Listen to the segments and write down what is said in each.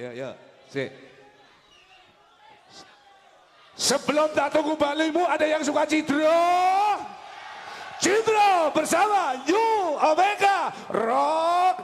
ya, ya. Si. Sebelum tak tunggu balimu ada yang suka Cidro? Cidro bersama New Omega Rock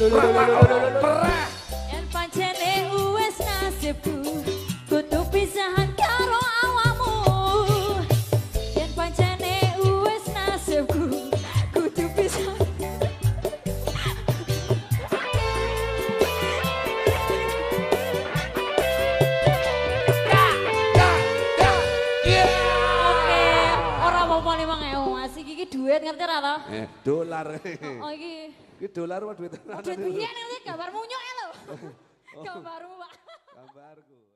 Look, look, look, look, look, look. duit ngerti ra to? Eh, dolar. Oh, oh iki. Iki dolar apa duit? Oh, duit piye ngerti gambar munyok ya, lho. Oh. Gambarmu, Pak. Gambarku.